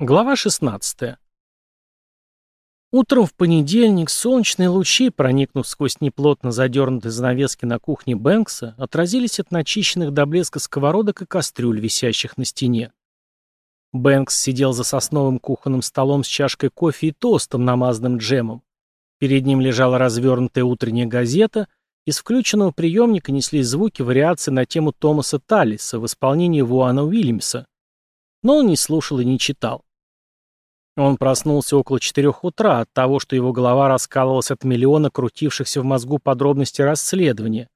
Глава 16. Утром в понедельник солнечные лучи, проникнув сквозь неплотно задернутые занавески на кухне Бэнкса, отразились от начищенных до блеска сковородок и кастрюль, висящих на стене. Бэнкс сидел за сосновым кухонным столом с чашкой кофе и тостом, намазанным джемом. Перед ним лежала развернутая утренняя газета — из включенного приемника неслись звуки вариации на тему Томаса Таллиса в исполнении Вуана Уильямса. Но он не слушал и не читал. Он проснулся около четырех утра от того, что его голова раскалывалась от миллиона крутившихся в мозгу подробностей расследования.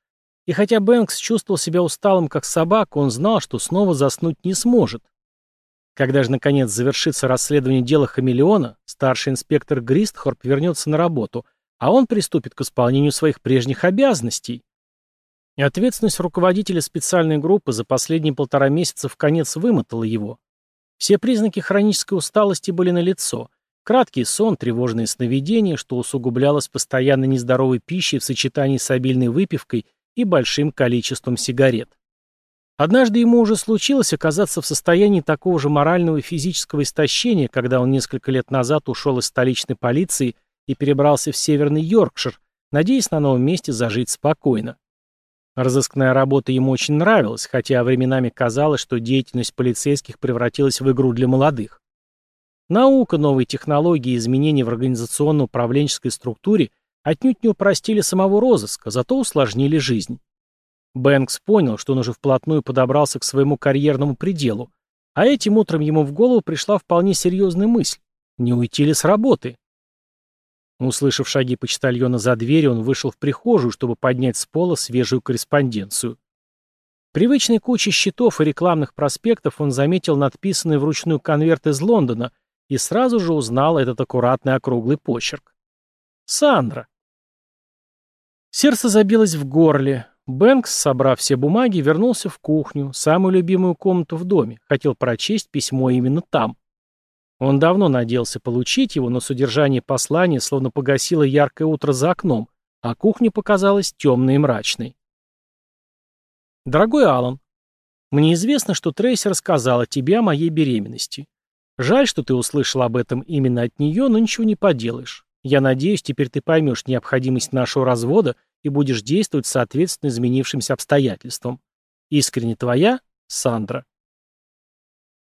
И хотя Бэнкс чувствовал себя усталым как собака, он знал, что снова заснуть не сможет. Когда же, наконец, завершится расследование дела Хамелеона, старший инспектор Гристхорп вернется на работу – а он приступит к исполнению своих прежних обязанностей. И ответственность руководителя специальной группы за последние полтора месяца в конец вымотала его. Все признаки хронической усталости были налицо. Краткий сон, тревожные сновидения, что усугублялось постоянно нездоровой пищей в сочетании с обильной выпивкой и большим количеством сигарет. Однажды ему уже случилось оказаться в состоянии такого же морального и физического истощения, когда он несколько лет назад ушел из столичной полиции – и перебрался в Северный Йоркшир, надеясь на новом месте зажить спокойно. Разыскная работа ему очень нравилась, хотя временами казалось, что деятельность полицейских превратилась в игру для молодых. Наука, новые технологии и изменения в организационно-управленческой структуре отнюдь не упростили самого розыска, зато усложнили жизнь. Бэнкс понял, что он уже вплотную подобрался к своему карьерному пределу, а этим утром ему в голову пришла вполне серьезная мысль – не уйти ли с работы? Услышав шаги почтальона за дверью, он вышел в прихожую, чтобы поднять с пола свежую корреспонденцию. Привычной кучей счетов и рекламных проспектов он заметил надписанный вручную конверт из Лондона и сразу же узнал этот аккуратный округлый почерк. Сандра. Сердце забилось в горле. Бэнкс, собрав все бумаги, вернулся в кухню, самую любимую комнату в доме, хотел прочесть письмо именно там. Он давно надеялся получить его, но содержание послания словно погасило яркое утро за окном, а кухня показалась темной и мрачной. «Дорогой Алан, мне известно, что Трейси рассказала тебе о моей беременности. Жаль, что ты услышал об этом именно от нее, но ничего не поделаешь. Я надеюсь, теперь ты поймешь необходимость нашего развода и будешь действовать соответственно изменившимся обстоятельствам. Искренне твоя, Сандра».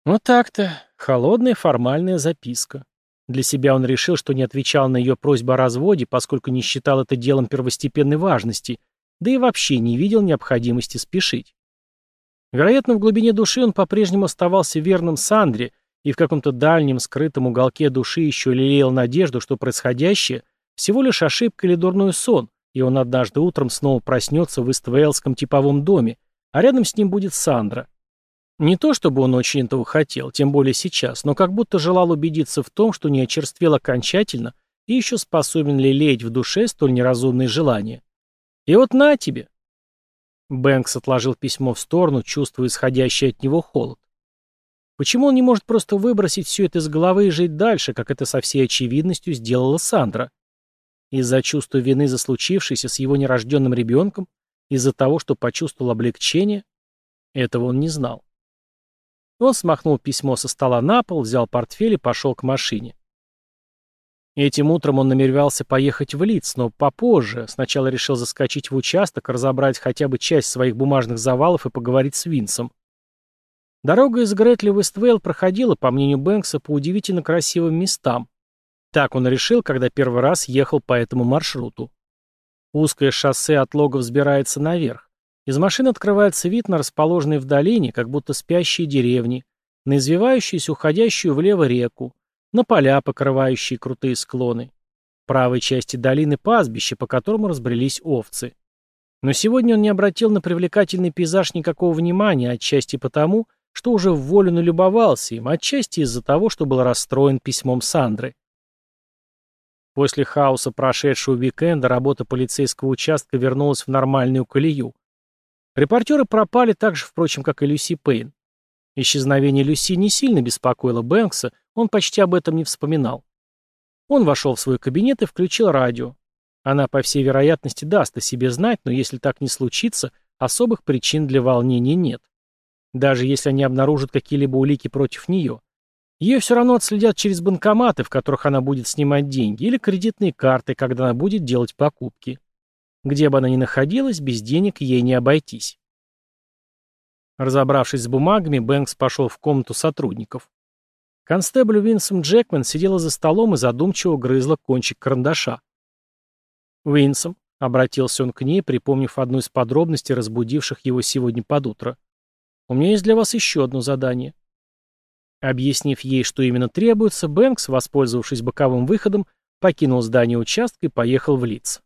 Ну так-то», Холодная формальная записка. Для себя он решил, что не отвечал на ее просьбу о разводе, поскольку не считал это делом первостепенной важности, да и вообще не видел необходимости спешить. Вероятно, в глубине души он по-прежнему оставался верным Сандре и в каком-то дальнем скрытом уголке души еще лелеял надежду, что происходящее – всего лишь ошибка или дурной сон, и он однажды утром снова проснется в Иствейлском типовом доме, а рядом с ним будет Сандра. Не то, чтобы он очень этого хотел, тем более сейчас, но как будто желал убедиться в том, что не очерствел окончательно и еще способен лелеять в душе столь неразумные желания. И вот на тебе. Бэнкс отложил письмо в сторону, чувствуя исходящий от него холод. Почему он не может просто выбросить все это из головы и жить дальше, как это со всей очевидностью сделала Сандра? Из-за чувства вины за случившееся с его нерожденным ребенком? Из-за того, что почувствовал облегчение? Этого он не знал. Он смахнул письмо со стола на пол, взял портфель и пошел к машине. Этим утром он намеревался поехать в Лиц, но попозже. Сначала решил заскочить в участок, разобрать хотя бы часть своих бумажных завалов и поговорить с Винсом. Дорога из Гретли в Иствейл проходила, по мнению Бэнкса, по удивительно красивым местам. Так он решил, когда первый раз ехал по этому маршруту. Узкое шоссе от лога взбирается наверх. Из машины открывается вид на расположенные в долине, как будто спящие деревни, на извивающуюся уходящую влево реку, на поля, покрывающие крутые склоны. В правой части долины пастбище, по которому разбрелись овцы. Но сегодня он не обратил на привлекательный пейзаж никакого внимания, отчасти потому, что уже в волю налюбовался им, отчасти из-за того, что был расстроен письмом Сандры. После хаоса прошедшего уикенда работа полицейского участка вернулась в нормальную колею. Репортеры пропали так же, впрочем, как и Люси Пейн. Исчезновение Люси не сильно беспокоило Бэнкса, он почти об этом не вспоминал. Он вошел в свой кабинет и включил радио. Она, по всей вероятности, даст о себе знать, но если так не случится, особых причин для волнения нет. Даже если они обнаружат какие-либо улики против нее. Ее все равно отследят через банкоматы, в которых она будет снимать деньги, или кредитные карты, когда она будет делать покупки. Где бы она ни находилась, без денег ей не обойтись. Разобравшись с бумагами, Бэнкс пошел в комнату сотрудников. Констебль Винсом Джекман сидела за столом и задумчиво грызла кончик карандаша. «Винсом», — обратился он к ней, припомнив одну из подробностей, разбудивших его сегодня под утро, — «у меня есть для вас еще одно задание». Объяснив ей, что именно требуется, Бэнкс, воспользовавшись боковым выходом, покинул здание участка и поехал в Лидс.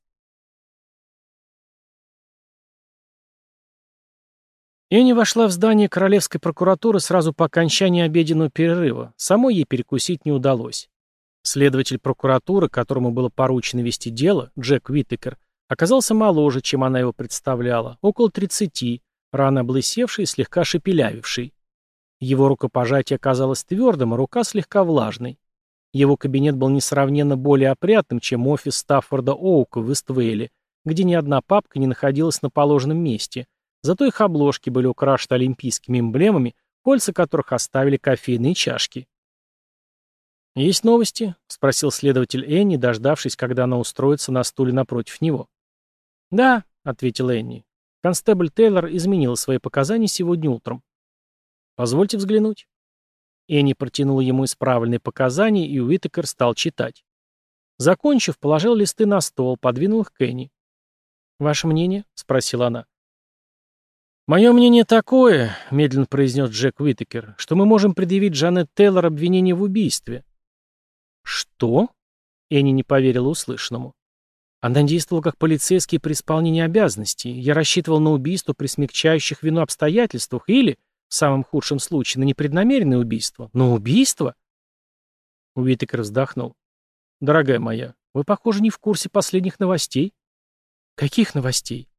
Энни вошла в здание Королевской прокуратуры сразу по окончании обеденного перерыва. Самой ей перекусить не удалось. Следователь прокуратуры, которому было поручено вести дело, Джек Уиттекер, оказался моложе, чем она его представляла, около 30, рано облысевший и слегка шепелявивший. Его рукопожатие оказалось твердым, а рука слегка влажной. Его кабинет был несравненно более опрятным, чем офис Стаффорда Оука в Иствейле, где ни одна папка не находилась на положенном месте – Зато их обложки были украшены олимпийскими эмблемами, кольца которых оставили кофейные чашки. «Есть новости?» — спросил следователь Энни, дождавшись, когда она устроится на стуле напротив него. «Да», — ответил Энни. «Констебль Тейлор изменил свои показания сегодня утром». «Позвольте взглянуть». Энни протянула ему исправленные показания, и Уитакер стал читать. Закончив, положил листы на стол, подвинул их к Энни. «Ваше мнение?» — спросила она. «Мое мнение такое», — медленно произнес Джек Уитакер, «что мы можем предъявить Джанет Тейлор обвинение в убийстве». «Что?» — Энни не поверила услышанному. Она действовала как полицейский при исполнении обязанностей. Я рассчитывал на убийство при смягчающих вину обстоятельствах или, в самом худшем случае, на непреднамеренное убийство. Но убийство? Уитакер вздохнул. Дорогая моя, вы, похоже, не в курсе последних новостей. Каких новостей?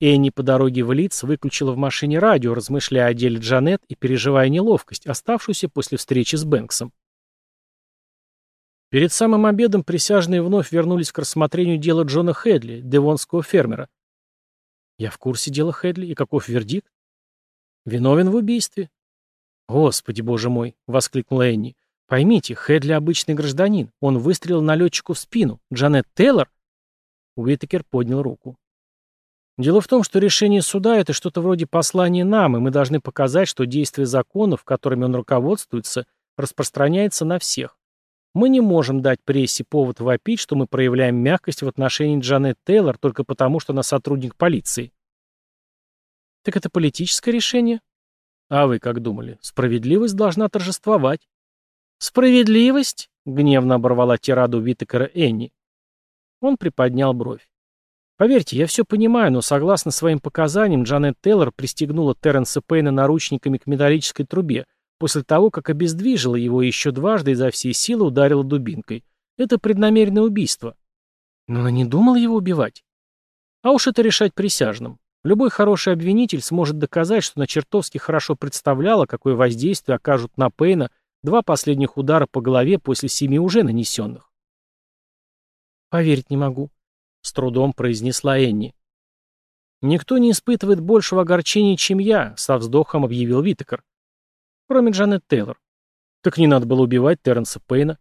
Энни по дороге в Лиц выключила в машине радио, размышляя о деле Джанет и переживая неловкость, оставшуюся после встречи с Бэнксом. Перед самым обедом присяжные вновь вернулись к рассмотрению дела Джона Хедли, девонского фермера. «Я в курсе дела Хедли, и каков вердикт?» «Виновен в убийстве». «Господи, боже мой!» — воскликнула Энни. «Поймите, Хедли обычный гражданин. Он выстрелил налетчику в спину. Джанет Тейлор?» Уитакер поднял руку. Дело в том, что решение суда – это что-то вроде послания нам, и мы должны показать, что действие законов, которыми он руководствуется, распространяется на всех. Мы не можем дать прессе повод вопить, что мы проявляем мягкость в отношении Джанет Тейлор только потому, что она сотрудник полиции. Так это политическое решение? А вы как думали? Справедливость должна торжествовать. Справедливость? Гневно оборвала тираду Витекера Энни. Он приподнял бровь. Поверьте, я все понимаю, но согласно своим показаниям, Джанет Тейлор пристегнула Терренса Пейна наручниками к металлической трубе после того, как обездвижила его и еще дважды изо всей силы ударила дубинкой. Это преднамеренное убийство. Но она не думала его убивать. А уж это решать присяжным. Любой хороший обвинитель сможет доказать, что она чертовски хорошо представляла, какое воздействие окажут на Пейна два последних удара по голове после семи уже нанесенных. Поверить не могу. — с трудом произнесла Энни. «Никто не испытывает большего огорчения, чем я», — со вздохом объявил Витекер. «Кроме Джанет Тейлор. Так не надо было убивать Терренса Пейна».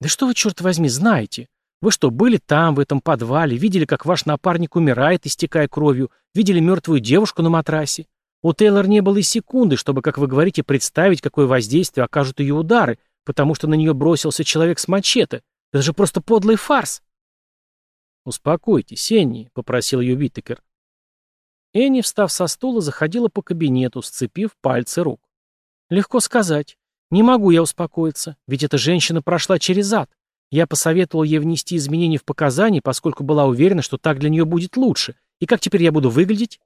«Да что вы, черт возьми, знаете? Вы что, были там, в этом подвале, видели, как ваш напарник умирает, истекая кровью, видели мертвую девушку на матрасе? У Тейлор не было и секунды, чтобы, как вы говорите, представить, какое воздействие окажут ее удары, потому что на нее бросился человек с мачете. Это же просто подлый фарс». «Успокойтесь, Энни», — попросил ее Витекер. Энни, встав со стула, заходила по кабинету, сцепив пальцы рук. «Легко сказать. Не могу я успокоиться, ведь эта женщина прошла через ад. Я посоветовал ей внести изменения в показания, поскольку была уверена, что так для нее будет лучше. И как теперь я буду выглядеть?»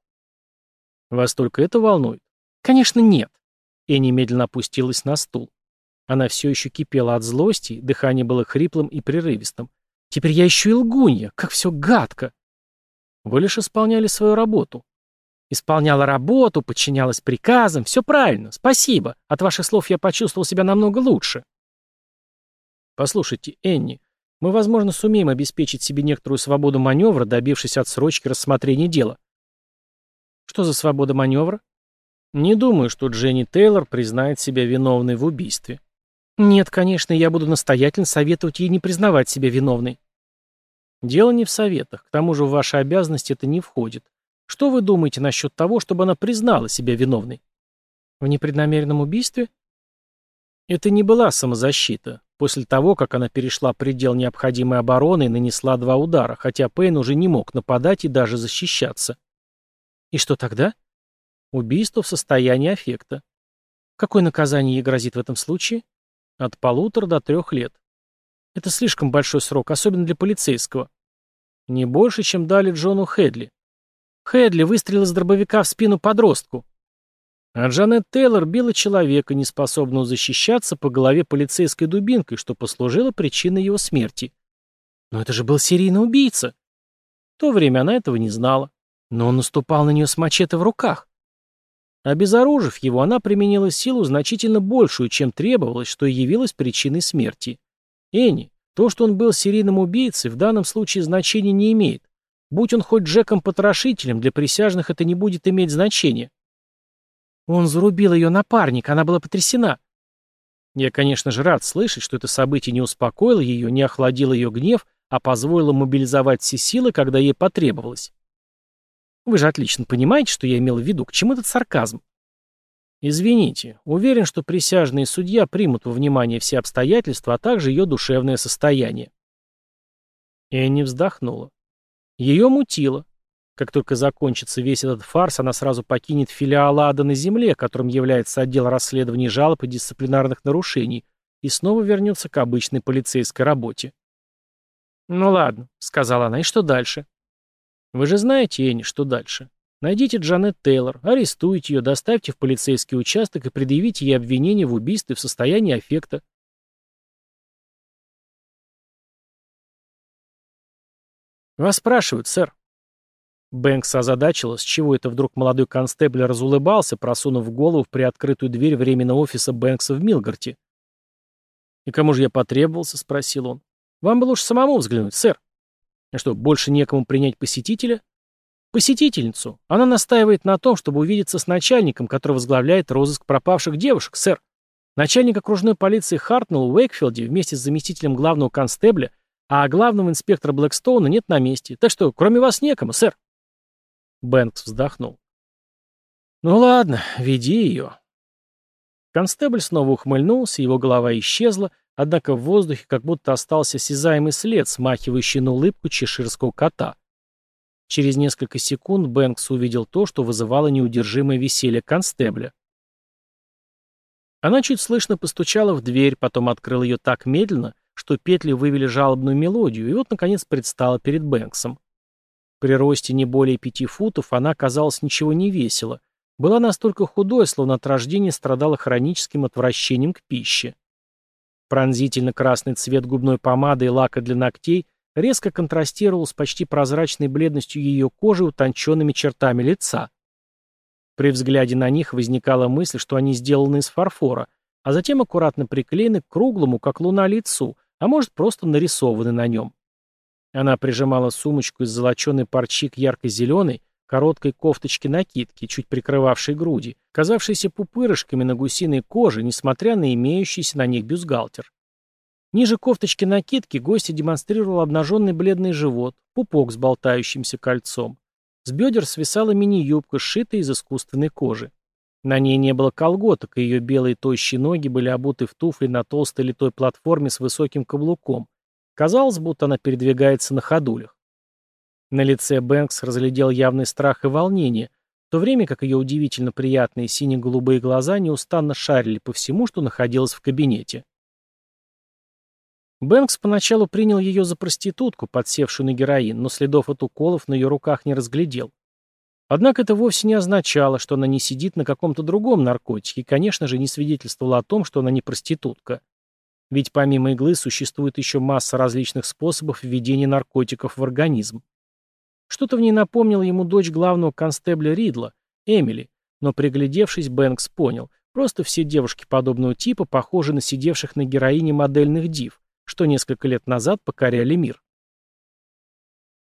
«Вас только это волнует?» «Конечно, нет». Энни медленно опустилась на стул. Она все еще кипела от злости, дыхание было хриплым и прерывистым. Теперь я еще и лгунья, как все гадко. Вы лишь исполняли свою работу. Исполняла работу, подчинялась приказам, все правильно, спасибо. От ваших слов я почувствовал себя намного лучше. Послушайте, Энни, мы, возможно, сумеем обеспечить себе некоторую свободу маневра, добившись отсрочки рассмотрения дела. Что за свобода маневра? Не думаю, что Дженни Тейлор признает себя виновной в убийстве. Нет, конечно, я буду настоятельно советовать ей не признавать себя виновной. Дело не в советах, к тому же в ваши обязанности это не входит. Что вы думаете насчет того, чтобы она признала себя виновной? В непреднамеренном убийстве? Это не была самозащита. После того, как она перешла предел необходимой обороны и нанесла два удара, хотя Пейн уже не мог нападать и даже защищаться. И что тогда? Убийство в состоянии аффекта. Какое наказание ей грозит в этом случае? От полутора до трех лет. Это слишком большой срок, особенно для полицейского. Не больше, чем дали Джону Хедли. Хедли выстрелил из дробовика в спину подростку. А Джанет Тейлор била человека, неспособного защищаться по голове полицейской дубинкой, что послужило причиной его смерти. Но это же был серийный убийца. В то время она этого не знала. Но он наступал на нее с мачете в руках. Обезоружив его, она применила силу значительно большую, чем требовалось, что и явилось причиной смерти. Энни, то, что он был серийным убийцей, в данном случае значения не имеет. Будь он хоть Джеком-потрошителем, для присяжных это не будет иметь значения. Он зарубил ее напарник, она была потрясена. Я, конечно же, рад слышать, что это событие не успокоило ее, не охладило ее гнев, а позволило мобилизовать все силы, когда ей потребовалось. Вы же отлично понимаете, что я имел в виду, к чему этот сарказм? Извините, уверен, что присяжные судья примут во внимание все обстоятельства, а также ее душевное состояние. Энни вздохнула. Ее мутило. Как только закончится весь этот фарс, она сразу покинет филиал ада на земле, которым является отдел расследований жалоб и дисциплинарных нарушений, и снова вернется к обычной полицейской работе. «Ну ладно», — сказала она, — «и что дальше?» Вы же знаете, Энни, что дальше. Найдите Джанет Тейлор, арестуйте ее, доставьте в полицейский участок и предъявите ей обвинение в убийстве в состоянии аффекта. «Вас спрашивают, сэр». Бэнкс озадачила, с чего это вдруг молодой констебль разулыбался, просунув голову в приоткрытую дверь временного офиса Бэнкса в Милгарте. «И кому же я потребовался?» — спросил он. «Вам бы лучше самому взглянуть, сэр». А что, больше некому принять посетителя? Посетительницу. Она настаивает на том, чтобы увидеться с начальником, который возглавляет розыск пропавших девушек, сэр. Начальник окружной полиции Хартнелл в Уэйкфилде вместе с заместителем главного констебля, а главного инспектора Блэкстоуна нет на месте. Так что, кроме вас некому, сэр. Бэнкс вздохнул. «Ну ладно, веди ее». Констебль снова ухмыльнулся, его голова исчезла, Однако в воздухе как будто остался осязаемый след, смахивающий на улыбку чеширского кота. Через несколько секунд Бэнкс увидел то, что вызывало неудержимое веселье констебля. Она чуть слышно постучала в дверь, потом открыла ее так медленно, что петли вывели жалобную мелодию, и вот, наконец, предстала перед Бэнксом. При росте не более пяти футов она, казалось, ничего не весила. Была настолько худой, словно от рождения страдала хроническим отвращением к пище. Пронзительно красный цвет губной помады и лака для ногтей резко контрастировал с почти прозрачной бледностью ее кожи и утонченными чертами лица. При взгляде на них возникала мысль, что они сделаны из фарфора, а затем аккуратно приклеены к круглому, как луна, лицу, а может просто нарисованы на нем. Она прижимала сумочку из золоченой парчи к ярко-зеленой, короткой кофточки-накидки, чуть прикрывавшей груди, казавшейся пупырышками на гусиной коже, несмотря на имеющийся на них бюстгальтер. Ниже кофточки накидки гостья демонстрировал обнаженный бледный живот, пупок с болтающимся кольцом. С бедер свисала мини-юбка, сшитая из искусственной кожи. На ней не было колготок, и ее белые тощие ноги были обуты в туфли на толстой литой платформе с высоким каблуком. Казалось, будто она передвигается на ходулях. На лице Бэнкс разглядел явный страх и волнение, в то время как ее удивительно приятные сине-голубые глаза неустанно шарили по всему, что находилось в кабинете. Бэнкс поначалу принял ее за проститутку, подсевшую на героин, но следов от уколов на ее руках не разглядел. Однако это вовсе не означало, что она не сидит на каком-то другом наркотике и, конечно же, не свидетельствовало о том, что она не проститутка. Ведь помимо иглы существует еще масса различных способов введения наркотиков в организм. Что-то в ней напомнило ему дочь главного констебля Ридла, Эмили, но приглядевшись, Бэнкс понял, просто все девушки подобного типа похожи на сидевших на героине модельных див, что несколько лет назад покоряли мир.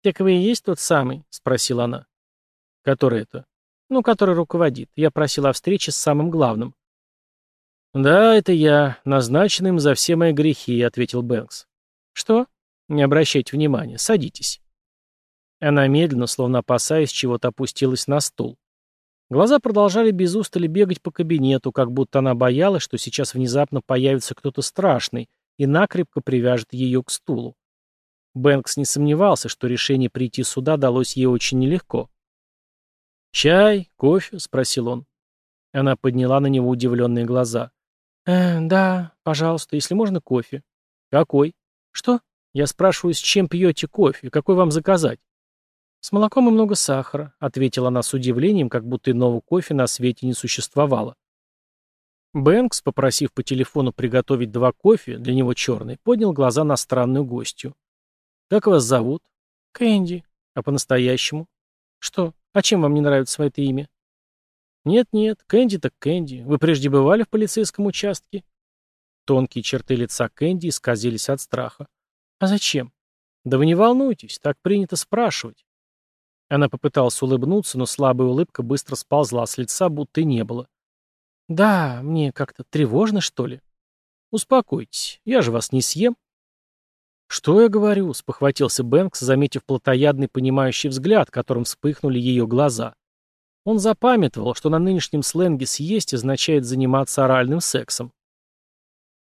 «Тековый есть тот самый?» — спросила она. «Который это?» «Ну, который руководит. Я просила о встрече с самым главным». «Да, это я, назначенным за все мои грехи», — ответил Бэнкс. «Что?» «Не обращайте внимания. Садитесь». Она медленно, словно опасаясь чего-то, опустилась на стул. Глаза продолжали без устали бегать по кабинету, как будто она боялась, что сейчас внезапно появится кто-то страшный и накрепко привяжет ее к стулу. Бэнкс не сомневался, что решение прийти сюда далось ей очень нелегко. «Чай? Кофе?» — спросил он. Она подняла на него удивленные глаза. «Э, да, пожалуйста, если можно, кофе». «Какой?» «Что?» «Я спрашиваю, с чем пьете кофе? Какой вам заказать?» «С молоком и много сахара», — ответила она с удивлением, как будто иного кофе на свете не существовало. Бэнкс, попросив по телефону приготовить два кофе, для него черный, поднял глаза на странную гостью. «Как вас зовут?» «Кэнди». «А по-настоящему?» «Что? А чем вам не нравится это имя?» «Нет-нет, Кэнди так Кэнди. Вы прежде бывали в полицейском участке?» Тонкие черты лица Кэнди исказились от страха. «А зачем?» «Да вы не волнуйтесь, так принято спрашивать». Она попыталась улыбнуться, но слабая улыбка быстро сползла а с лица, будто и не было. «Да, мне как-то тревожно, что ли?» «Успокойтесь, я же вас не съем». «Что я говорю?» — спохватился Бэнкс, заметив плотоядный понимающий взгляд, которым вспыхнули ее глаза. Он запамятовал, что на нынешнем сленге «съесть» означает заниматься оральным сексом.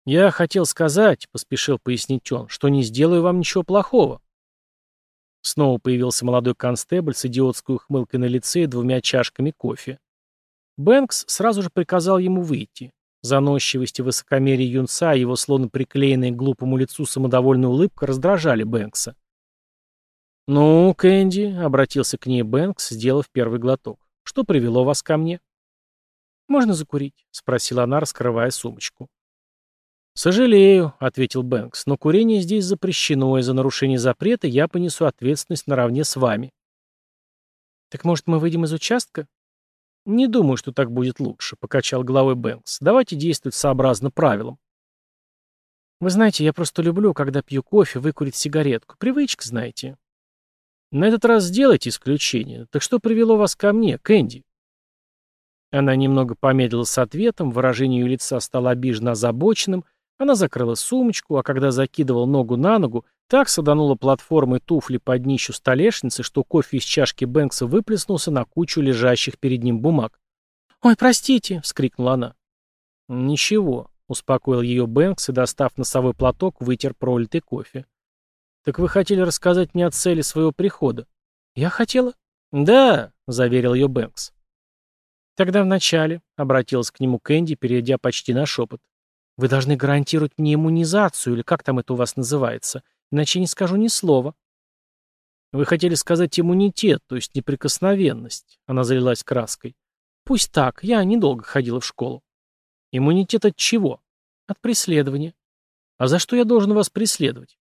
«Я хотел сказать», — поспешил пояснить он, — «что не сделаю вам ничего плохого». Снова появился молодой констебль с идиотской ухмылкой на лице и двумя чашками кофе. Бэнкс сразу же приказал ему выйти. Заносчивость и высокомерие юнца, а его словно приклеенные к глупому лицу самодовольная улыбка раздражали Бэнкса. «Ну, Кэнди», — обратился к ней Бэнкс, сделав первый глоток, — «что привело вас ко мне?» «Можно закурить?» — спросила она, раскрывая сумочку. «Сожалею», — ответил Бэнкс, — «но курение здесь запрещено, и за нарушение запрета я понесу ответственность наравне с вами». «Так, может, мы выйдем из участка?» «Не думаю, что так будет лучше», — покачал головой Бэнкс. «Давайте действовать сообразно правилам». «Вы знаете, я просто люблю, когда пью кофе, выкурить сигаретку. Привычка, знаете». «На этот раз сделайте исключение. Так что привело вас ко мне, Кэнди?» Она немного помедлила с ответом, выражение ее лица стало обиженно озабоченным, — она закрыла сумочку, а когда закидывал ногу на ногу, так саданула платформы туфли под днищу столешницы, что кофе из чашки Бэнкса выплеснулся на кучу лежащих перед ним бумаг. «Ой, простите!» — вскрикнула она. «Ничего», — успокоил ее Бэнкс и, достав носовой платок, вытер пролитый кофе. «Так вы хотели рассказать мне о цели своего прихода?» «Я хотела?» «Да», — заверил ее Бэнкс. «Тогда вначале», — обратилась к нему Кэнди, перейдя почти на шепот. Вы должны гарантировать мне иммунизацию, или как там это у вас называется, иначе не скажу ни слова». «Вы хотели сказать иммунитет, то есть неприкосновенность», — она залилась краской. «Пусть так, я недолго ходила в школу». «Иммунитет от чего?» «От преследования». «А за что я должен вас преследовать?»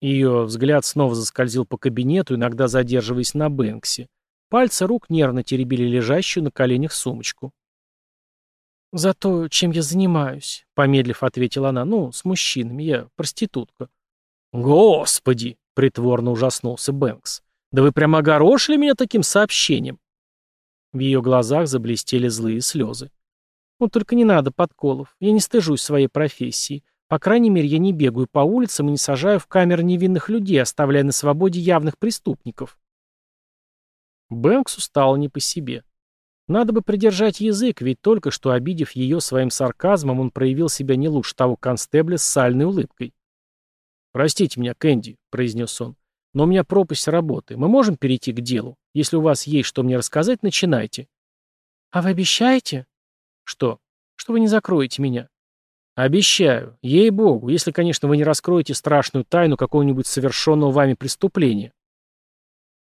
Ее взгляд снова заскользил по кабинету, иногда задерживаясь на Бэнксе. Пальцы рук нервно теребили лежащую на коленях сумочку. «Зато, чем я занимаюсь», — помедлив ответила она, — «ну, с мужчинами, я проститутка». «Господи!» — притворно ужаснулся Бэнкс. «Да вы прямо огорошили меня таким сообщением!» В ее глазах заблестели злые слезы. «Ну, только не надо подколов. Я не стыжусь своей профессии. По крайней мере, я не бегаю по улицам и не сажаю в камеры невинных людей, оставляя на свободе явных преступников». Бэнксу стало не по себе. Надо бы придержать язык, ведь только что обидев ее своим сарказмом, он проявил себя не лучше того констебля с сальной улыбкой. «Простите меня, Кэнди», — произнес он, — «но у меня пропасть работы. Мы можем перейти к делу? Если у вас есть что мне рассказать, начинайте». «А вы обещаете?» «Что? Что вы не закроете меня?» «Обещаю. Ей-богу, если, конечно, вы не раскроете страшную тайну какого-нибудь совершенного вами преступления».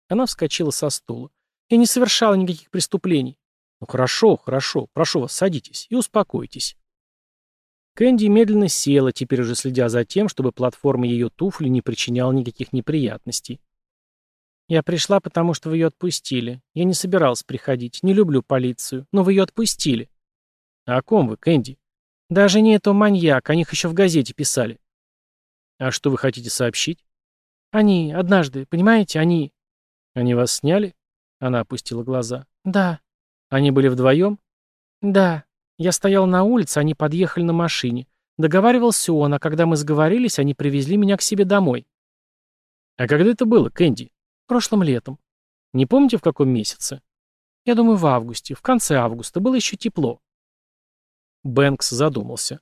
Она вскочила со стула. «Я не совершала никаких преступлений». Ну хорошо, хорошо, прошу вас, садитесь и успокойтесь. Кэнди медленно села, теперь уже следя за тем, чтобы платформа ее туфли не причиняла никаких неприятностей. «Я пришла, потому что вы ее отпустили. Я не собиралась приходить, не люблю полицию, но вы ее отпустили». А «О ком вы, Кэнди?» «Даже не этого маньяк, о них еще в газете писали». «А что вы хотите сообщить?» «Они, однажды, понимаете, они...» «Они вас сняли?» Она опустила глаза. «Да, они были вдвоем? Да. Я стоял на улице, они подъехали на машине. Договаривался он, а когда мы сговорились, они привезли меня к себе домой. А когда это было, Кэнди? Прошлым летом. Не помните, в каком месяце? Я думаю, в августе. В конце августа. Было еще тепло. Бэнкс задумался.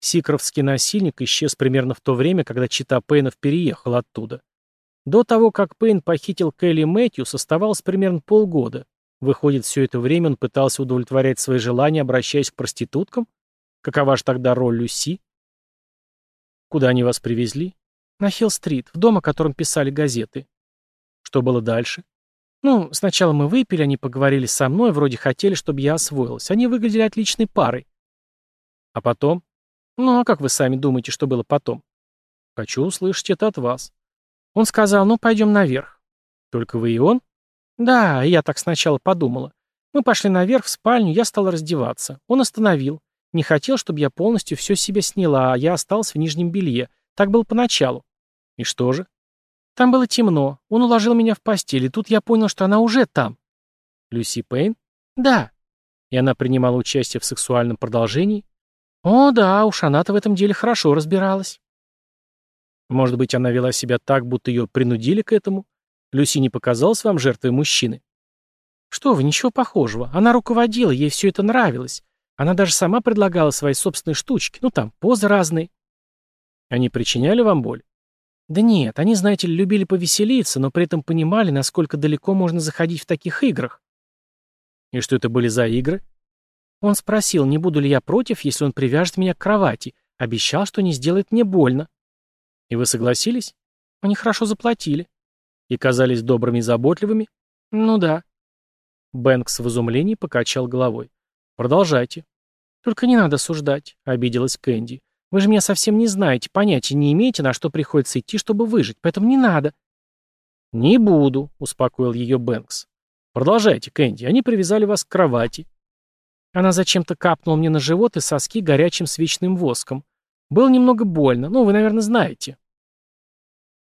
Сикровский насильник исчез примерно в то время, когда чита Пейнов переехал оттуда. До того, как Пейн похитил Келли Мэтьюс, оставалось примерно полгода. Выходит, все это время он пытался удовлетворять свои желания, обращаясь к проституткам? Какова же тогда роль Люси? Куда они вас привезли? На Хилл-стрит, в дом, о котором писали газеты. Что было дальше? Ну, сначала мы выпили, они поговорили со мной, вроде хотели, чтобы я освоилась. Они выглядели отличной парой. А потом? Ну, а как вы сами думаете, что было потом? Хочу услышать это от вас. Он сказал, ну, пойдем наверх. Только вы и он? Да, я так сначала подумала. Мы пошли наверх в спальню, я стала раздеваться. Он остановил. Не хотел, чтобы я полностью все себе сняла, а я осталась в нижнем белье. Так было поначалу. И что же? Там было темно. Он уложил меня в постель, и тут я понял, что она уже там. Люси Пейн? Да. И она принимала участие в сексуальном продолжении? О, да, уж она-то в этом деле хорошо разбиралась. Может быть, она вела себя так, будто ее принудили к этому? Люси не показалась вам жертвой мужчины? Что вы, ничего похожего. Она руководила, ей все это нравилось. Она даже сама предлагала свои собственные штучки. Ну там, позы разные. Они причиняли вам боль? Да нет, они, знаете ли, любили повеселиться, но при этом понимали, насколько далеко можно заходить в таких играх. И что это были за игры? Он спросил, не буду ли я против, если он привяжет меня к кровати. Обещал, что не сделает мне больно. И вы согласились? Они хорошо заплатили и казались добрыми и заботливыми? Ну да. Бэнкс в изумлении покачал головой. Продолжайте. Только не надо суждать, обиделась Кэнди. Вы же меня совсем не знаете, понятия не имеете, на что приходится идти, чтобы выжить, поэтому не надо. Не буду, успокоил ее Бэнкс. Продолжайте, Кэнди, они привязали вас к кровати. Она зачем-то капнула мне на живот и соски горячим свечным воском. Было немного больно, ну, вы, наверное, знаете.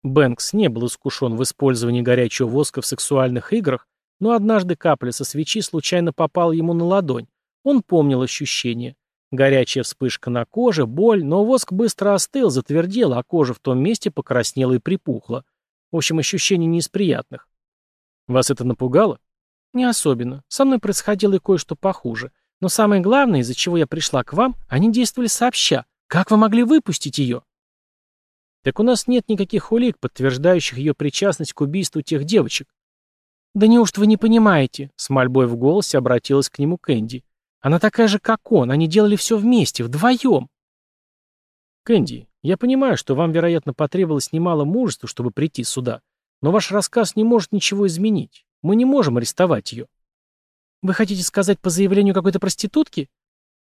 Бэнкс не был искушен в использовании горячего воска в сексуальных играх, но однажды капля со свечи случайно попала ему на ладонь. Он помнил ощущение. Горячая вспышка на коже, боль, но воск быстро остыл, затвердел, а кожа в том месте покраснела и припухла. В общем, ощущение не из приятных. Вас это напугало? Не особенно. Со мной происходило и кое-что похуже. Но самое главное, из-за чего я пришла к вам, они действовали сообща. Как вы могли выпустить ее? Так у нас нет никаких улик, подтверждающих ее причастность к убийству тех девочек. «Да неужто вы не понимаете?» — с мольбой в голосе обратилась к нему Кэнди. «Она такая же, как он. Они делали все вместе, вдвоем». «Кэнди, я понимаю, что вам, вероятно, потребовалось немало мужества, чтобы прийти сюда, но ваш рассказ не может ничего изменить. Мы не можем арестовать ее». «Вы хотите сказать по заявлению какой-то проститутки?»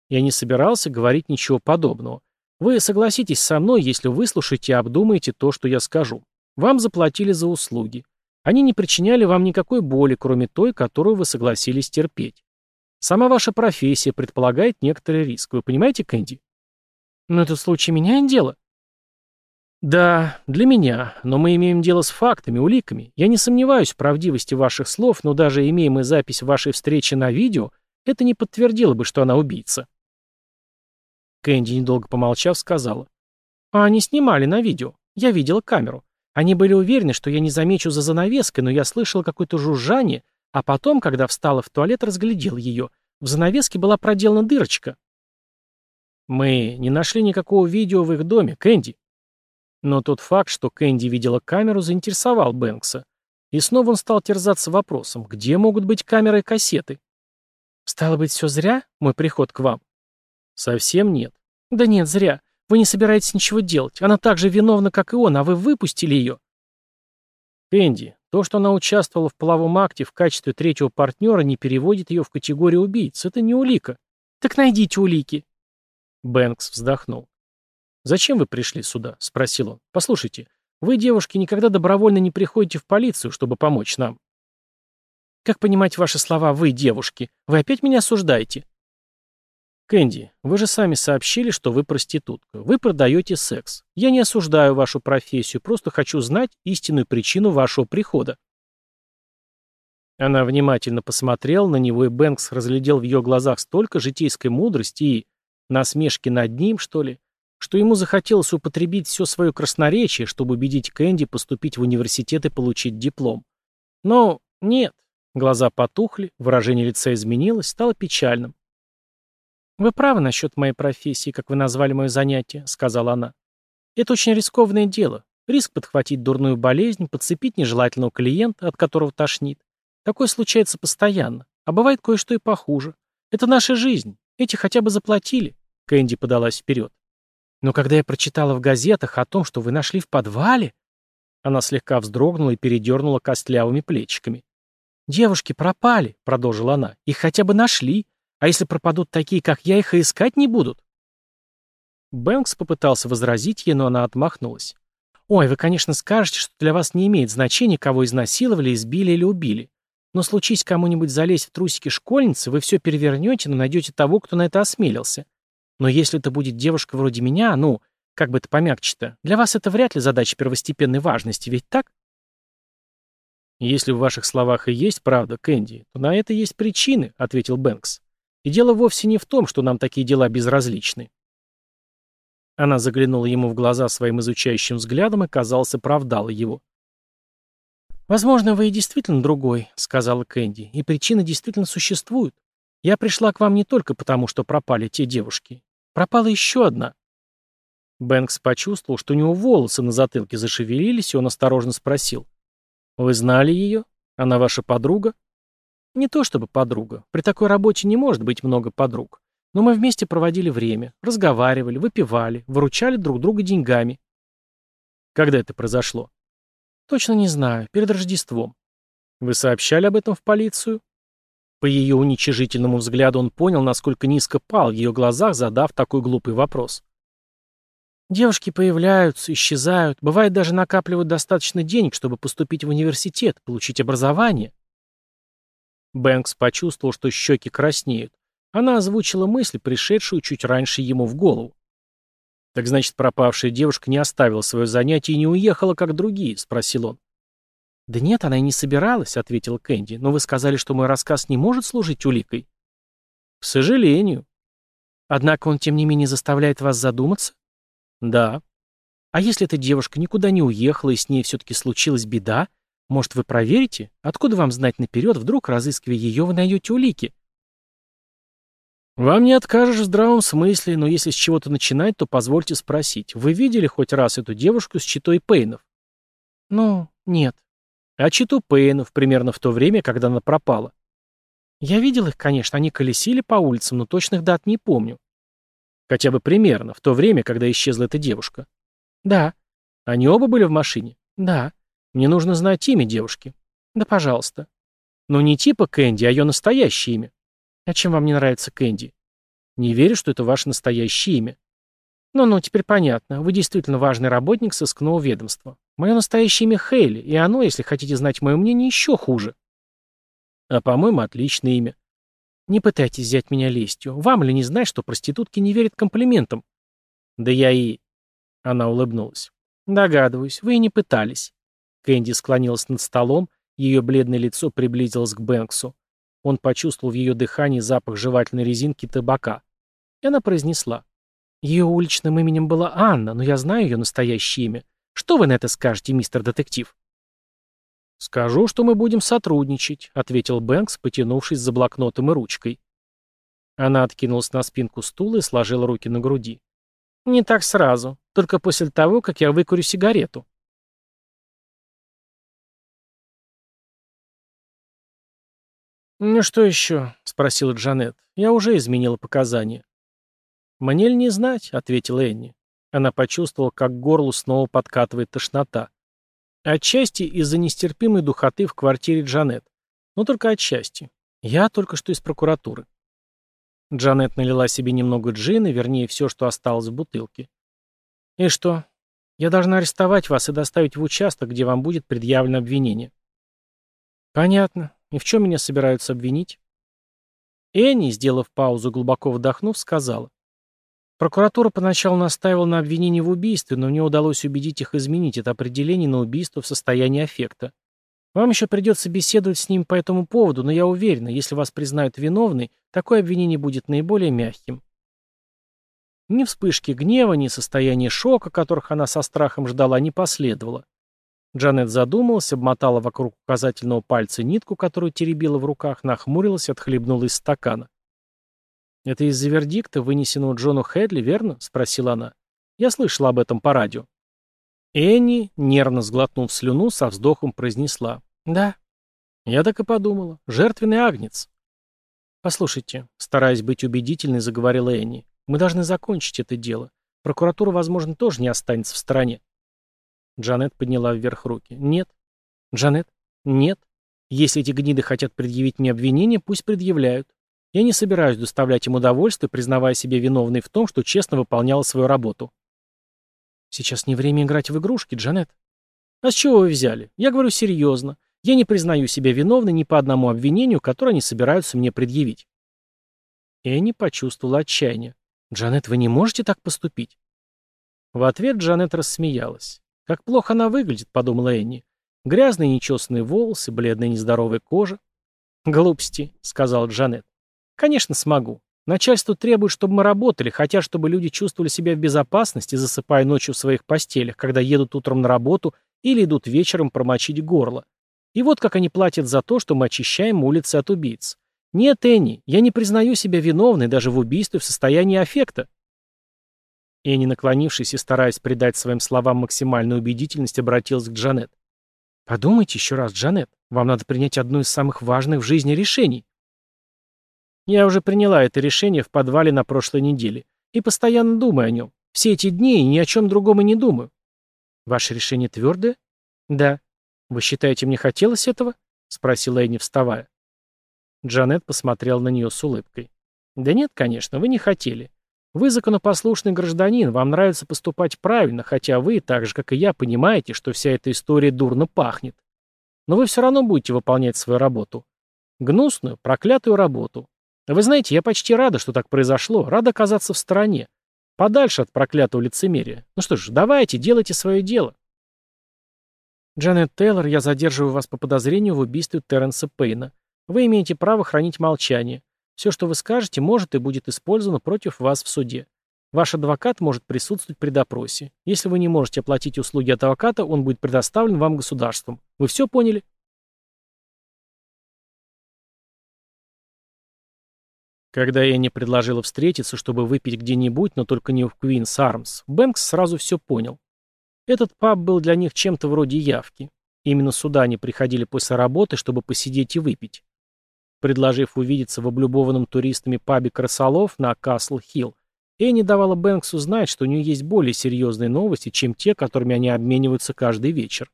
Я не собирался говорить ничего подобного. Вы согласитесь со мной, если выслушаете и обдумаете то, что я скажу. Вам заплатили за услуги. Они не причиняли вам никакой боли, кроме той, которую вы согласились терпеть. Сама ваша профессия предполагает некоторый риск. Вы понимаете, Кэнди? Но это случай, случае меняет дело. Да, для меня, но мы имеем дело с фактами, уликами. Я не сомневаюсь в правдивости ваших слов, но даже имея мы запись вашей встречи на видео, это не подтвердило бы, что она убийца. Кэнди недолго помолчав, сказала. «А они снимали на видео. Я видела камеру. Они были уверены, что я не замечу за занавеской, но я слышала какое-то жужжание, а потом, когда встала в туалет, разглядел ее. В занавеске была проделана дырочка». «Мы не нашли никакого видео в их доме, Кэнди». Но тот факт, что Кэнди видела камеру, заинтересовал Бэнкса. И снова он стал терзаться вопросом, где могут быть камеры и кассеты. «Стало быть, все зря, мой приход к вам?» «Совсем нет». «Да нет, зря. Вы не собираетесь ничего делать. Она так же виновна, как и он, а вы выпустили ее». «Пенди, то, что она участвовала в половом акте в качестве третьего партнера, не переводит ее в категорию убийц. Это не улика». «Так найдите улики». Бэнкс вздохнул. «Зачем вы пришли сюда?» — спросил он. «Послушайте, вы, девушки, никогда добровольно не приходите в полицию, чтобы помочь нам». «Как понимать ваши слова, вы, девушки? Вы опять меня осуждаете?» Кэнди, вы же сами сообщили, что вы проститутка. Вы продаете секс. Я не осуждаю вашу профессию, просто хочу знать истинную причину вашего прихода. Она внимательно посмотрела на него, и Бэнкс разглядел в ее глазах столько житейской мудрости и насмешки над ним, что ли, что ему захотелось употребить все свое красноречие, чтобы убедить Кэнди поступить в университет и получить диплом. Но нет. Глаза потухли, выражение лица изменилось, стало печальным. «Вы правы насчет моей профессии, как вы назвали мое занятие», — сказала она. «Это очень рискованное дело. Риск подхватить дурную болезнь, подцепить нежелательного клиента, от которого тошнит. Такое случается постоянно. А бывает кое-что и похуже. Это наша жизнь. Эти хотя бы заплатили». Кэнди подалась вперед. «Но когда я прочитала в газетах о том, что вы нашли в подвале...» Она слегка вздрогнула и передернула костлявыми плечиками. «Девушки пропали», — продолжила она. «Их хотя бы нашли. А если пропадут такие, как я, их и искать не будут. Бэнкс попытался возразить ей, но она отмахнулась. «Ой, вы, конечно, скажете, что для вас не имеет значения, кого изнасиловали, избили или убили. Но случись кому-нибудь залезть в трусики школьницы, вы все перевернете, но найдете того, кто на это осмелился. Но если это будет девушка вроде меня, ну, как бы это помягче-то, для вас это вряд ли задача первостепенной важности, ведь так? «Если в ваших словах и есть правда, Кэнди, то на это есть причины», — ответил Бэнкс. И дело вовсе не в том, что нам такие дела безразличны. Она заглянула ему в глаза своим изучающим взглядом и, казалось, оправдала его. «Возможно, вы и действительно другой», — сказала Кэнди, — «и причины действительно существуют. Я пришла к вам не только потому, что пропали те девушки. Пропала еще одна». Бэнкс почувствовал, что у него волосы на затылке зашевелились, и он осторожно спросил. «Вы знали ее? Она ваша подруга?» Не то чтобы подруга. При такой работе не может быть много подруг. Но мы вместе проводили время, разговаривали, выпивали, выручали друг друга деньгами. Когда это произошло? Точно не знаю. Перед Рождеством. Вы сообщали об этом в полицию? По ее уничижительному взгляду он понял, насколько низко пал в ее глазах, задав такой глупый вопрос. Девушки появляются, исчезают, бывает даже накапливают достаточно денег, чтобы поступить в университет, получить образование. Бэнкс почувствовал, что щеки краснеют. Она озвучила мысль, пришедшую чуть раньше ему в голову. «Так значит, пропавшая девушка не оставила свое занятие и не уехала, как другие?» — спросил он. «Да нет, она и не собиралась», — ответил Кэнди. «Но вы сказали, что мой рассказ не может служить уликой». «К сожалению». «Однако он, тем не менее, заставляет вас задуматься?» «Да». «А если эта девушка никуда не уехала и с ней все-таки случилась беда, может, вы проверите? Откуда вам знать наперед, вдруг разыскивая ее, вы найдете улики? Вам не откажешь в здравом смысле, но если с чего-то начинать, то позвольте спросить, вы видели хоть раз эту девушку с читой Пейнов? Ну, нет. А читу Пейнов примерно в то время, когда она пропала? Я видел их, конечно, они колесили по улицам, но точных дат не помню. Хотя бы примерно, в то время, когда исчезла эта девушка. Да. Они оба были в машине? Да. Мне нужно знать имя девушки. Да, пожалуйста. Но не типа Кэнди, а ее настоящее имя. А чем вам не нравится Кэнди? Не верю, что это ваше настоящее имя. Ну-ну, теперь понятно. Вы действительно важный работник сыскного ведомства. Мое настоящее имя Хейли, и оно, если хотите знать мое мнение, еще хуже. А, по-моему, отличное имя. Не пытайтесь взять меня лестью. Вам ли не знать, что проститутки не верят комплиментам? Да я и... Она улыбнулась. Догадываюсь, вы и не пытались. Кэнди склонилась над столом, ее бледное лицо приблизилось к Бэнксу. Он почувствовал в ее дыхании запах жевательной резинки табака. И она произнесла. Ее уличным именем была Анна, но я знаю ее настоящее имя. Что вы на это скажете, мистер детектив? «Скажу, что мы будем сотрудничать», — ответил Бэнкс, потянувшись за блокнотом и ручкой. Она откинулась на спинку стула и сложила руки на груди. «Не так сразу, только после того, как я выкурю сигарету». «Ну что еще?» — спросила Джанет. «Я уже изменила показания». «Мне ли не знать?» — ответила Энни. Она почувствовала, как к горлу снова подкатывает тошнота. Отчасти из-за нестерпимой духоты в квартире Джанет. Но только отчасти. Я только что из прокуратуры. Джанет налила себе немного джина, вернее, все, что осталось в бутылке. «И что? Я должна арестовать вас и доставить в участок, где вам будет предъявлено обвинение». «Понятно. И в чем меня собираются обвинить? Энни, сделав паузу, глубоко вдохнув, сказала. Прокуратура поначалу настаивала на обвинении в убийстве, но мне удалось убедить их изменить это определение на убийство в состоянии аффекта. Вам еще придется беседовать с ним по этому поводу, но я уверена, если вас признают виновной, такое обвинение будет наиболее мягким. Ни вспышки гнева, ни состояния шока, которых она со страхом ждала, не последовало. Джанет задумалась, обмотала вокруг указательного пальца нитку, которую теребила в руках, нахмурилась и отхлебнула из стакана. «Это из-за вердикта, вынесенного Джону Хедли, верно?» — спросила она. «Я слышала об этом по радио». Энни, нервно сглотнув слюну, со вздохом произнесла. «Да». «Я так и подумала. Жертвенный агнец». «Послушайте», — стараясь быть убедительной, заговорила Энни, «мы должны закончить это дело. Прокуратура, возможно, тоже не останется в стороне». Джанет подняла вверх руки. «Нет». «Джанет?» «Нет. Если эти гниды хотят предъявить мне обвинение, пусть предъявляют. Я не собираюсь доставлять им удовольствие, признавая себя виновной в том, что честно выполняла свою работу». «Сейчас не время играть в игрушки, Джанет». «А с чего вы взяли? Я говорю серьезно. Я не признаю себя виновной ни по одному обвинению, которое они собираются мне предъявить». Энни почувствовала отчаяние. «Джанет, вы не можете так поступить?» В ответ Джанет рассмеялась. Как плохо она выглядит, подумала Энни. Грязные нечесанные волосы, бледная нездоровая кожа. Глупости, сказал Джанет. Конечно, смогу. Начальство требует, чтобы мы работали, хотя чтобы люди чувствовали себя в безопасности, засыпая ночью в своих постелях, когда едут утром на работу или идут вечером промочить горло. И вот как они платят за то, что мы очищаем улицы от убийц. Нет, Энни, я не признаю себя виновной даже в убийстве в состоянии аффекта. Энни, наклонившись и стараясь придать своим словам максимальную убедительность, обратилась к Джанет. «Подумайте еще раз, Джанет. Вам надо принять одно из самых важных в жизни решений». «Я уже приняла это решение в подвале на прошлой неделе и постоянно думаю о нем. Все эти дни и ни о чем другом и не думаю». «Ваше решение твердое?» «Да». «Вы считаете, мне хотелось этого?» — спросила Энни, вставая. Джанет посмотрел на нее с улыбкой. «Да нет, конечно, вы не хотели. Вы законопослушный гражданин, вам нравится поступать правильно, хотя вы, так же, как и я, понимаете, что вся эта история дурно пахнет. Но вы все равно будете выполнять свою работу. Гнусную, проклятую работу. Вы знаете, я почти рада, что так произошло, рада оказаться в стороне. Подальше от проклятого лицемерия. Ну что ж, давайте, делайте свое дело. Джанет Тейлор, я задерживаю вас по подозрению в убийстве Терренса Пейна. Вы имеете право хранить молчание. Все, что вы скажете, может и будет использовано против вас в суде. Ваш адвокат может присутствовать при допросе. Если вы не можете оплатить услуги адвоката, он будет предоставлен вам государством. Вы все поняли? Когда я не предложила встретиться, чтобы выпить где-нибудь, но только не в Queen's Arms, Бэнкс сразу все понял. Этот паб был для них чем-то вроде явки. Именно сюда они приходили после работы, чтобы посидеть и выпить. Предложив увидеться в облюбованном туристами пабе крысолов на Касл-Хилл, Энни давала Бэнксу знать, что у нее есть более серьезные новости, чем те, которыми они обмениваются каждый вечер.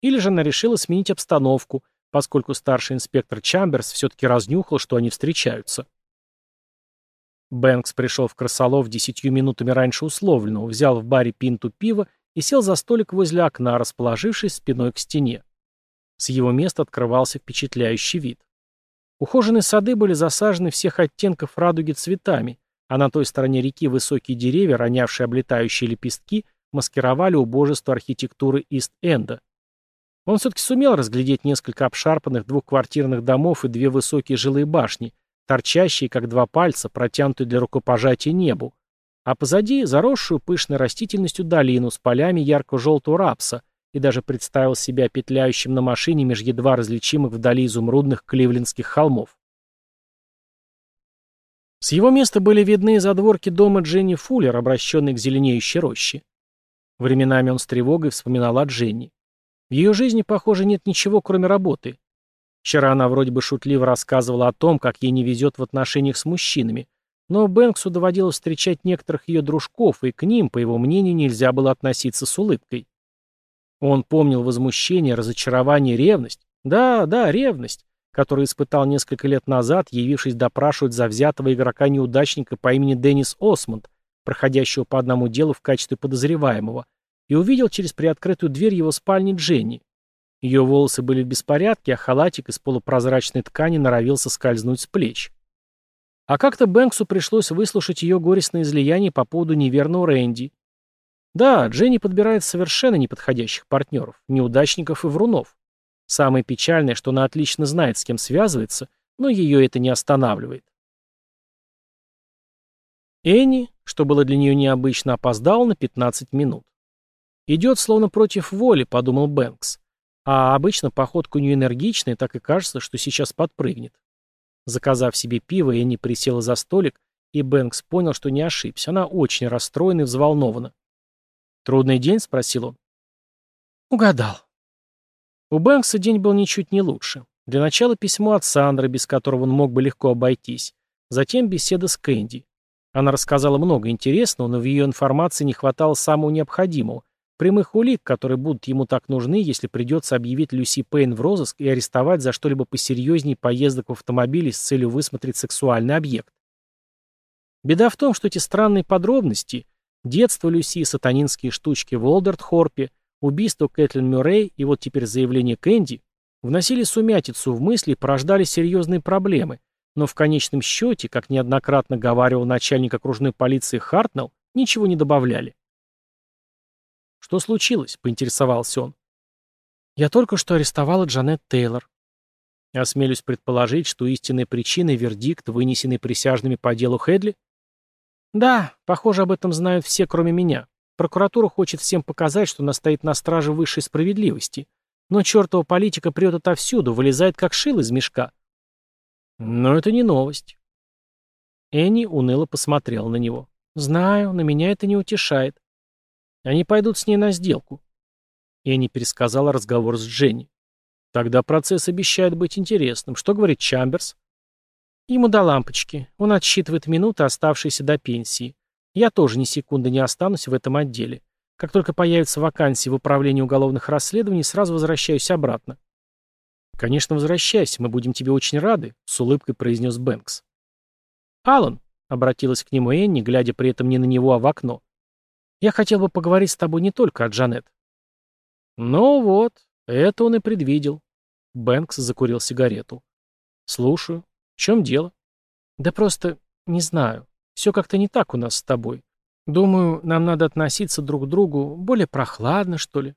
Или же она решила сменить обстановку, поскольку старший инспектор Чамберс все-таки разнюхал, что они встречаются. Бэнкс пришел в Красолов десятью минутами раньше условленного, взял в баре пинту пива и сел за столик возле окна, расположившись спиной к стене. С его места открывался впечатляющий вид. Ухоженные сады были засажены всех оттенков радуги цветами, а на той стороне реки высокие деревья, ронявшие облетающие лепестки, маскировали убожество архитектуры Ист-Энда. Он все-таки сумел разглядеть несколько обшарпанных двухквартирных домов и две высокие жилые башни, торчащие, как два пальца, протянутые для рукопожатия небу, а позади заросшую пышной растительностью долину с полями ярко-желтого рапса, и даже представил себя петляющим на машине меж едва различимых вдали изумрудных кливлендских холмов. С его места были видны задворки дома Дженни Фуллер, обращенной к зеленеющей роще. Временами он с тревогой вспоминал о Дженни. В ее жизни, похоже, нет ничего, кроме работы. Вчера она вроде бы шутливо рассказывала о том, как ей не везет в отношениях с мужчинами, но Бэнксу доводилось встречать некоторых ее дружков, и к ним, по его мнению, нельзя было относиться с улыбкой. Он помнил возмущение, разочарование, ревность. Да, да, ревность, которую испытал несколько лет назад, явившись допрашивать завзятого игрока-неудачника по имени Деннис Осмонд, проходящего по одному делу в качестве подозреваемого, и увидел через приоткрытую дверь его спальни Дженни. Ее волосы были в беспорядке, а халатик из полупрозрачной ткани норовился скользнуть с плеч. А как-то Бэнксу пришлось выслушать ее горестное излияние по поводу неверного Рэнди, да, Дженни подбирает совершенно неподходящих партнеров, неудачников и врунов. Самое печальное, что она отлично знает, с кем связывается, но ее это не останавливает. Энни, что было для нее необычно, опоздала на 15 минут. «Идет словно против воли», — подумал Бэнкс. А обычно походка у нее энергичная, так и кажется, что сейчас подпрыгнет. Заказав себе пиво, Энни присела за столик, и Бэнкс понял, что не ошибся. Она очень расстроена и взволнована. «Трудный день?» — спросил он. «Угадал». У Бэнкса день был ничуть не лучше. Для начала письмо от Сандры, без которого он мог бы легко обойтись. Затем беседа с Кэнди. Она рассказала много интересного, но в ее информации не хватало самого необходимого – прямых улик, которые будут ему так нужны, если придется объявить Люси Пейн в розыск и арестовать за что-либо посерьезнее поездок в автомобиле с целью высмотреть сексуальный объект. Беда в том, что эти странные подробности, Детство Люси, сатанинские штучки в Олдертхорпе, убийство Кэтлин Мюррей и вот теперь заявление Кэнди вносили сумятицу в мысли и порождали серьезные проблемы, но в конечном счете, как неоднократно говаривал начальник окружной полиции Хартнелл, ничего не добавляли. «Что случилось?» — поинтересовался он. «Я только что арестовала Джанет Тейлор. Осмелюсь предположить, что истинной причиной вердикт, вынесенный присяжными по делу Хедли — да, похоже, об этом знают все, кроме меня. Прокуратура хочет всем показать, что она стоит на страже высшей справедливости. Но чертова политика прет отовсюду, вылезает как шил из мешка. Но это не новость. Энни уныло посмотрел на него. Знаю, на меня это не утешает. Они пойдут с ней на сделку. Энни пересказала разговор с Дженни. Тогда процесс обещает быть интересным. Что говорит Чамберс? Ему до лампочки. Он отсчитывает минуты, оставшиеся до пенсии. Я тоже ни секунды не останусь в этом отделе. Как только появятся вакансии в управлении уголовных расследований, сразу возвращаюсь обратно. «Конечно, возвращайся, мы будем тебе очень рады», — с улыбкой произнес Бэнкс. «Алан», — обратилась к нему Энни, глядя при этом не на него, а в окно, — «я хотел бы поговорить с тобой не только о Джанет». «Ну вот, это он и предвидел». Бэнкс закурил сигарету. «Слушаю» чем дело?» «Да просто не знаю. Все как-то не так у нас с тобой. Думаю, нам надо относиться друг к другу более прохладно, что ли».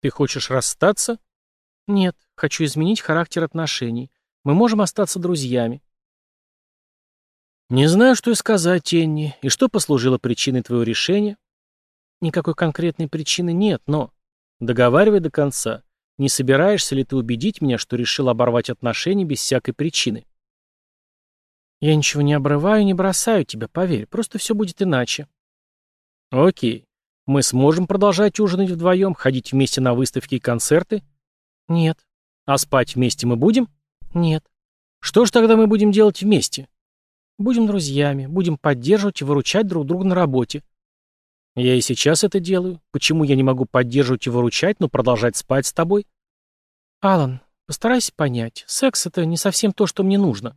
«Ты хочешь расстаться?» «Нет, хочу изменить характер отношений. Мы можем остаться друзьями». «Не знаю, что и сказать, Энни, и что послужило причиной твоего решения?» «Никакой конкретной причины нет, но...» «Договаривай до конца. Не собираешься ли ты убедить меня, что решил оборвать отношения без всякой причины?» Я ничего не обрываю не бросаю тебя, поверь, просто все будет иначе. Окей. Мы сможем продолжать ужинать вдвоем, ходить вместе на выставки и концерты? Нет. А спать вместе мы будем? Нет. Что ж тогда мы будем делать вместе? Будем друзьями, будем поддерживать и выручать друг друга на работе. Я и сейчас это делаю. Почему я не могу поддерживать и выручать, но продолжать спать с тобой? Алан, постарайся понять. Секс — это не совсем то, что мне нужно.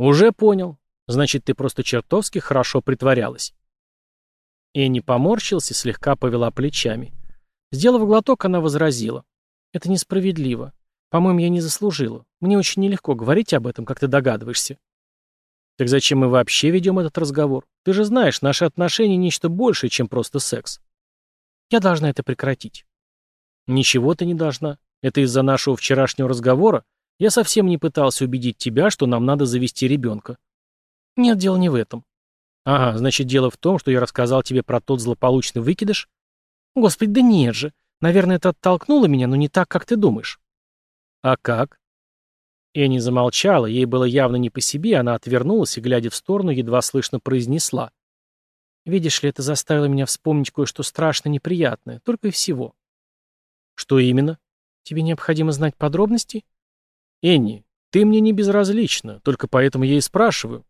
«Уже понял. Значит, ты просто чертовски хорошо притворялась». Энни поморщилась и слегка повела плечами. Сделав глоток, она возразила. «Это несправедливо. По-моему, я не заслужила. Мне очень нелегко говорить об этом, как ты догадываешься». «Так зачем мы вообще ведем этот разговор? Ты же знаешь, наши отношения — нечто большее, чем просто секс». «Я должна это прекратить». «Ничего ты не должна. Это из-за нашего вчерашнего разговора? Я совсем не пытался убедить тебя, что нам надо завести ребенка. Нет, дело не в этом. Ага, значит, дело в том, что я рассказал тебе про тот злополучный выкидыш? Господи, да нет же. Наверное, это оттолкнуло меня, но не так, как ты думаешь. А как? Энни замолчала, ей было явно не по себе, она отвернулась и, глядя в сторону, едва слышно произнесла. «Видишь ли, это заставило меня вспомнить кое-что страшно неприятное, только и всего». «Что именно? Тебе необходимо знать подробности?» «Энни, ты мне не безразлична, только поэтому я и спрашиваю».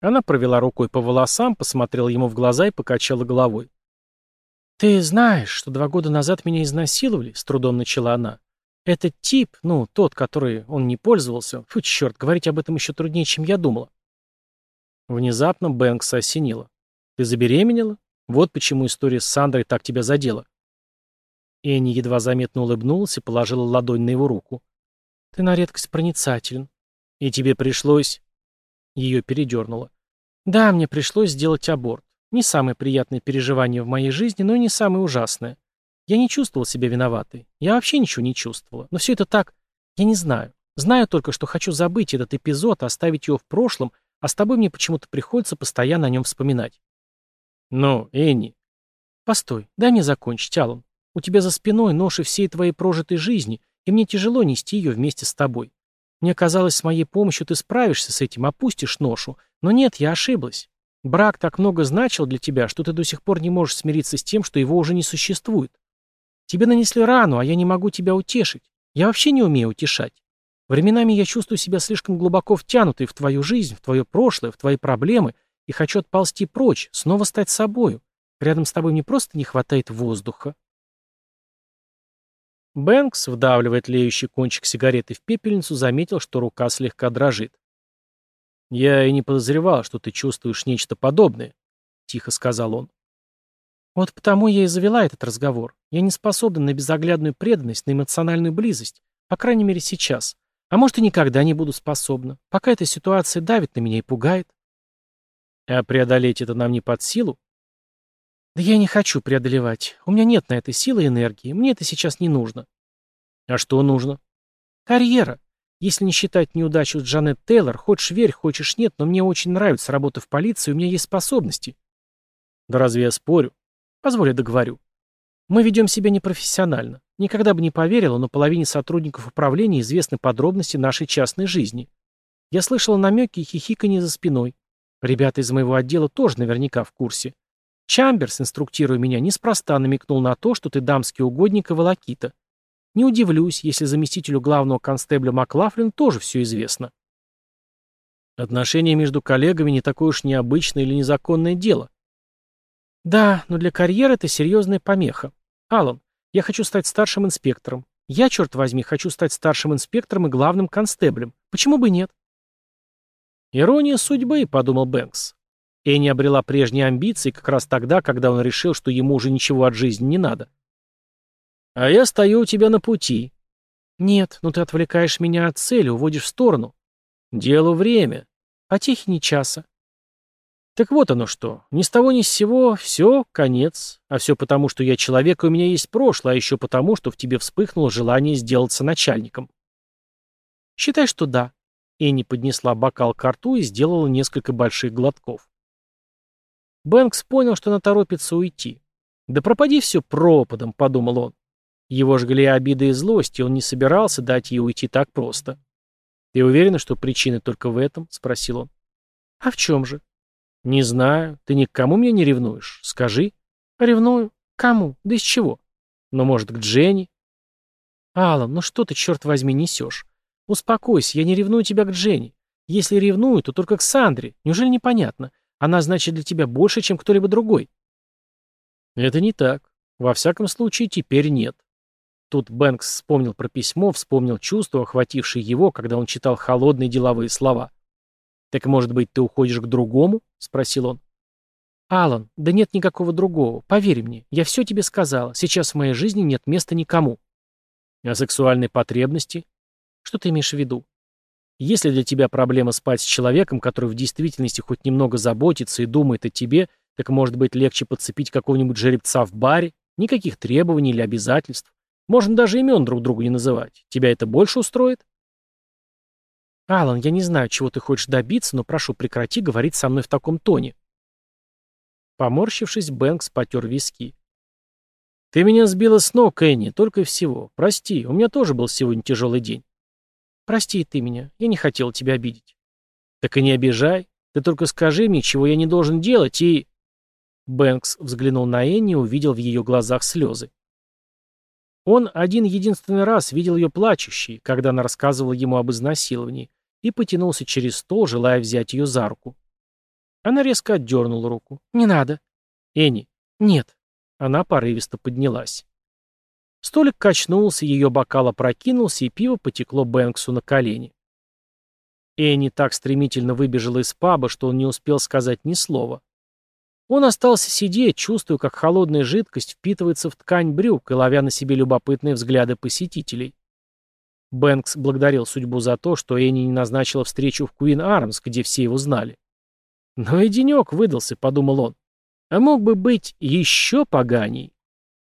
Она провела рукой по волосам, посмотрела ему в глаза и покачала головой. «Ты знаешь, что два года назад меня изнасиловали?» — с трудом начала она. «Этот тип, ну, тот, который он не пользовался, фу, черт, говорить об этом еще труднее, чем я думала». Внезапно Бэнкс осенила. «Ты забеременела? Вот почему история с Сандрой так тебя задела». Энни едва заметно улыбнулась и положила ладонь на его руку. Ты на редкость проницателен. И тебе пришлось...» Ее передернуло. «Да, мне пришлось сделать аборт. Не самое приятное переживание в моей жизни, но и не самое ужасное. Я не чувствовал себя виноватой. Я вообще ничего не чувствовала. Но все это так... Я не знаю. Знаю только, что хочу забыть этот эпизод, оставить его в прошлом, а с тобой мне почему-то приходится постоянно о нем вспоминать. Ну, Энни. Постой, дай мне закончить, Алан. У тебя за спиной ноши всей твоей прожитой жизни — и мне тяжело нести ее вместе с тобой. Мне казалось, с моей помощью ты справишься с этим, опустишь ношу. Но нет, я ошиблась. Брак так много значил для тебя, что ты до сих пор не можешь смириться с тем, что его уже не существует. Тебе нанесли рану, а я не могу тебя утешить. Я вообще не умею утешать. Временами я чувствую себя слишком глубоко втянутой в твою жизнь, в твое прошлое, в твои проблемы, и хочу отползти прочь, снова стать собою. Рядом с тобой мне просто не хватает воздуха. Бэнкс, вдавливая тлеющий кончик сигареты в пепельницу, заметил, что рука слегка дрожит. «Я и не подозревал, что ты чувствуешь нечто подобное», — тихо сказал он. «Вот потому я и завела этот разговор. Я не способна на безоглядную преданность, на эмоциональную близость, по крайней мере сейчас. А может, и никогда не буду способна, пока эта ситуация давит на меня и пугает». «А преодолеть это нам не под силу?» Да я не хочу преодолевать. У меня нет на это силы и энергии. Мне это сейчас не нужно. А что нужно? Карьера. Если не считать неудачу Джанет Тейлор, хочешь верь, хочешь нет, но мне очень нравится работа в полиции, у меня есть способности. Да разве я спорю? Позволь, я договорю. Мы ведем себя непрофессионально. Никогда бы не поверила, но половине сотрудников управления известны подробности нашей частной жизни. Я слышала намеки и хихиканье за спиной. Ребята из моего отдела тоже наверняка в курсе. Чамберс, инструктируя меня, неспроста намекнул на то, что ты дамский угодник и волокита. Не удивлюсь, если заместителю главного констебля Маклафлин тоже все известно. Отношения между коллегами не такое уж необычное или незаконное дело. Да, но для карьеры это серьезная помеха. Аллан, я хочу стать старшим инспектором. Я, черт возьми, хочу стать старшим инспектором и главным констеблем. Почему бы нет? Ирония судьбы, подумал Бэнкс. Энни обрела прежние амбиции как раз тогда, когда он решил, что ему уже ничего от жизни не надо. «А я стою у тебя на пути». «Нет, ну ты отвлекаешь меня от цели, уводишь в сторону». «Дело время. А техи не часа». «Так вот оно что. Ни с того ни с сего. Все, конец. А все потому, что я человек, и у меня есть прошлое, а еще потому, что в тебе вспыхнуло желание сделаться начальником». «Считай, что да». Энни поднесла бокал к рту и сделала несколько больших глотков. Бэнкс понял, что она торопится уйти. «Да пропади все пропадом», — подумал он. Его жгли обида и злость, и он не собирался дать ей уйти так просто. «Ты уверена, что причина только в этом?» — спросил он. «А в чем же?» «Не знаю. Ты ни к кому меня не ревнуешь. Скажи». «Ревную? Кому? Да из чего?» Но может, к Дженни?» «Алан, ну что ты, черт возьми, несешь? Успокойся, я не ревную тебя к Дженни. Если ревную, то только к Сандре. Неужели непонятно? Она значит для тебя больше, чем кто-либо другой. Это не так. Во всяком случае, теперь нет. Тут Бэнкс вспомнил про письмо, вспомнил чувство, охватившее его, когда он читал холодные деловые слова. «Так, может быть, ты уходишь к другому?» — спросил он. «Алан, да нет никакого другого. Поверь мне, я все тебе сказала. Сейчас в моей жизни нет места никому». «А сексуальные потребности?» «Что ты имеешь в виду?» Если для тебя проблема спать с человеком, который в действительности хоть немного заботится и думает о тебе, так может быть легче подцепить какого-нибудь жеребца в баре, никаких требований или обязательств. Можно даже имен друг другу не называть. Тебя это больше устроит? Алан, я не знаю, чего ты хочешь добиться, но прошу, прекрати говорить со мной в таком тоне. Поморщившись, Бэнкс потер виски. Ты меня сбила с ног, Энни, только и всего. Прости, у меня тоже был сегодня тяжелый день. Прости ты меня, я не хотел тебя обидеть. Так и не обижай. Ты только скажи мне, чего я не должен делать, и... Бэнкс взглянул на Энни и увидел в ее глазах слезы. Он один-единственный раз видел ее плачущей, когда она рассказывала ему об изнасиловании, и потянулся через стол, желая взять ее за руку. Она резко отдернула руку. «Не надо». «Энни». «Нет». Она порывисто поднялась. Столик качнулся, ее бокал опрокинулся, и пиво потекло Бэнксу на колени. Энни так стремительно выбежала из паба, что он не успел сказать ни слова. Он остался сидеть, чувствуя, как холодная жидкость впитывается в ткань брюк и ловя на себе любопытные взгляды посетителей. Бэнкс благодарил судьбу за то, что Энни не назначила встречу в Куин Армс, где все его знали. «Но и денек выдался», — подумал он. «А мог бы быть еще поганей».